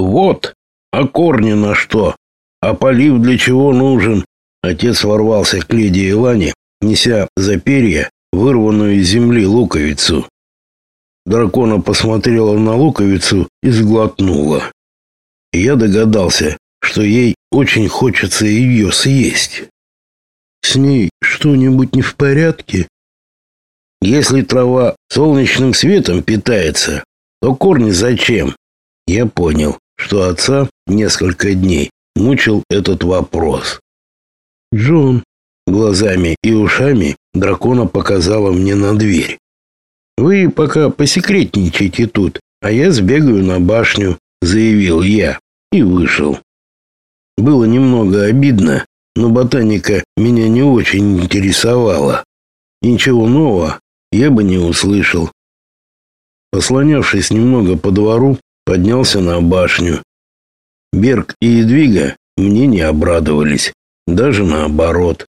Вот, а корни на что? А полив для чего нужен? Отец ворвался к леди Илане, неся за перья вырванную из земли луковицу. Дракона посмотрела на луковицу и сглотнула. Я догадался, что ей очень хочется ее съесть. С ней что-нибудь не в порядке? Если трава солнечным светом питается, то корни зачем? Я понял, что отца несколько дней мучил этот вопрос. Джон глазами и ушами дракона показала мне на дверь. Вы пока посекретничайте тут, а я сбегаю на башню, заявил я и вышел. Было немного обидно, но ботаника меня не очень интересовала. Ничего нового я бы не услышал. Послонявшись немного по двору, поднялся на башню. Берг и Едвига мне не обрадовались, даже наоборот.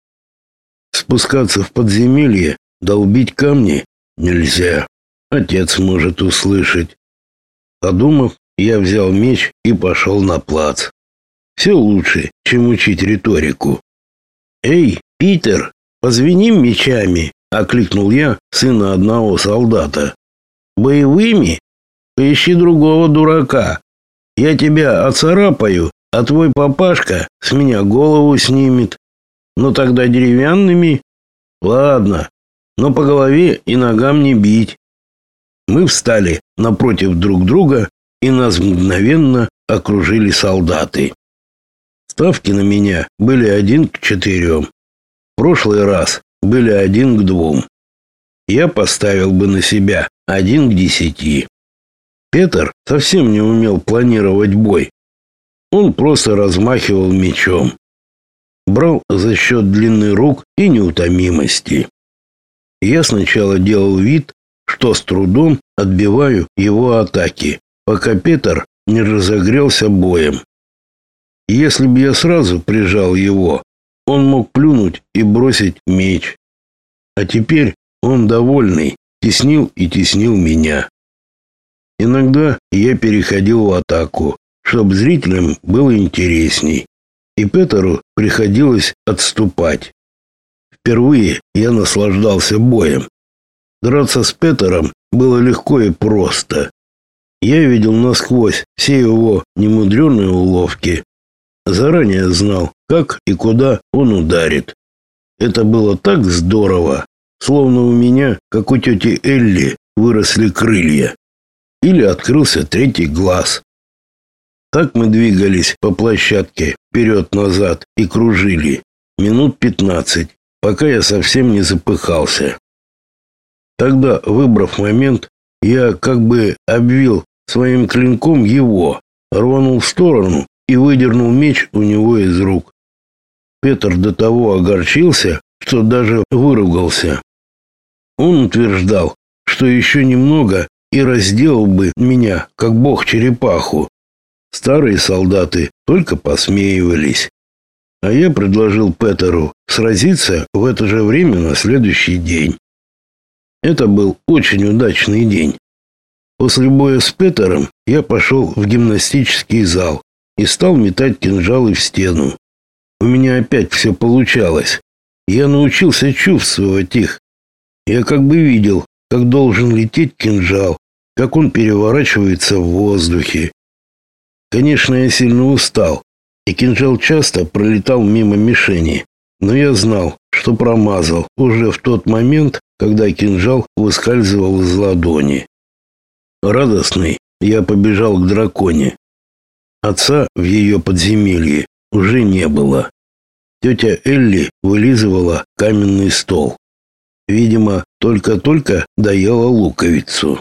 Спускаться в подземелье, долбить камни нельзя. Отец может услышать. Подумав, я взял меч и пошел на плац. Все лучше, чем учить риторику. «Эй, Питер, позвеним мечами!» — окликнул я сына одного солдата. «Боевыми? Поищи другого дурака. Я тебя оцарапаю, а твой папашка с меня голову снимет. Ну тогда деревянными? Ладно, но по голове и ногам не бить». Мы встали напротив друг друга, и нас мгновенно окружили солдаты. Ставки на меня были один к четырем. В прошлый раз были один к двум. Я поставил бы на себя один к десяти. Петр совсем не умел планировать бой. Он просто размахивал мечом. Брал за счет длины рук и неутомимости. Я сначала делал вид, что с трудом отбиваю его атаки, пока Петр не разогрелся боем. Если бы я сразу прижал его, он мог плюнуть и бросить меч. А теперь он довольный, теснил и теснил меня. Иногда я переходил в атаку, чтобы зрителям было интересней, и Петеру приходилось отступать. Впервые я наслаждался боем. Драться с Петером было легко и просто. Я видел насквозь все его немудреные уловки, Заранее знал, как и куда он ударит. Это было так здорово, словно у меня, как у тети Элли, выросли крылья. Или открылся третий глаз. Так мы двигались по площадке вперед-назад и кружили минут пятнадцать, пока я совсем не запыхался. Тогда, выбрав момент, я как бы обвил своим клинком его, рванул в сторону и выдернул меч у него из рук. Петр до того огорчился, что даже выругался. Он утверждал, что еще немного и разделал бы меня, как бог черепаху. Старые солдаты только посмеивались. А я предложил Петеру сразиться в это же время на следующий день. Это был очень удачный день. После боя с Петером я пошел в гимнастический зал и стал метать кинжалы в стену. У меня опять все получалось. Я научился чувствовать их. Я как бы видел, как должен лететь кинжал, как он переворачивается в воздухе. Конечно, я сильно устал, и кинжал часто пролетал мимо мишени, но я знал, что промазал уже в тот момент, когда кинжал выскальзывал из ладони. Радостный, я побежал к драконе. Отца в ее подземелье уже не было. Тетя Элли вылизывала каменный стол. Видимо, только-только доела луковицу.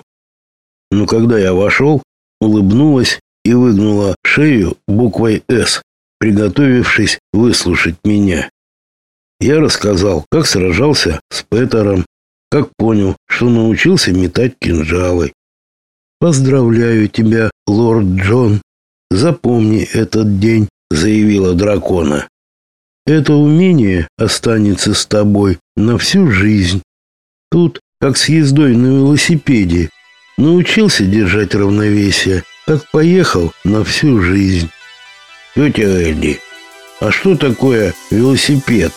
Но когда я вошел, улыбнулась и выгнула шею буквой «С», приготовившись выслушать меня. Я рассказал, как сражался с Петером, как понял, что научился метать кинжалы. «Поздравляю тебя, лорд Джон», Запомни этот день, заявила дракона. Это умение останется с тобой на всю жизнь. Тут, как с ездой на велосипеде, научился держать равновесие, как поехал на всю жизнь. Тетя Элли, а что такое велосипед?